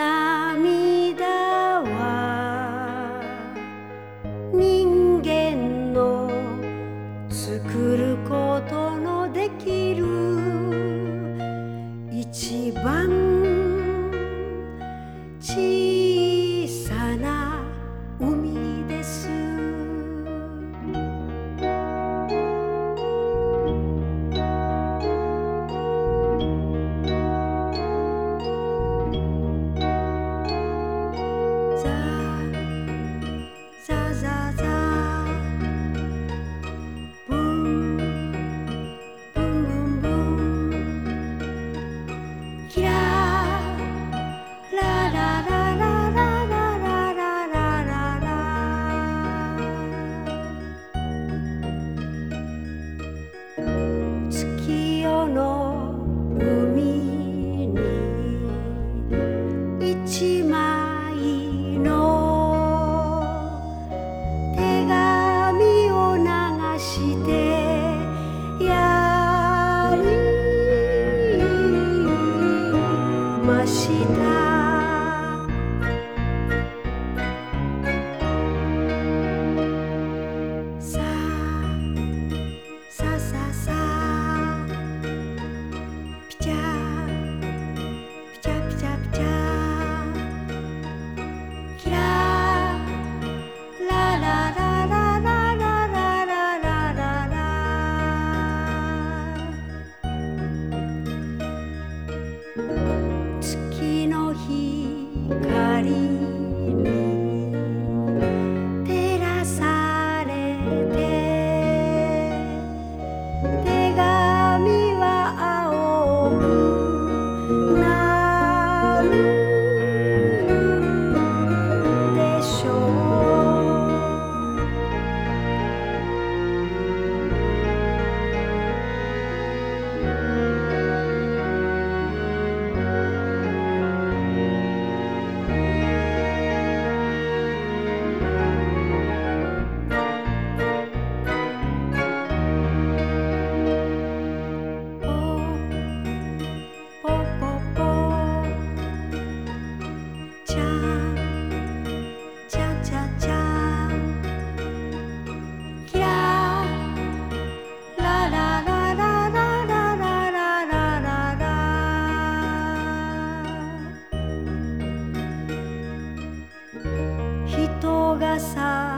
una Yogasana.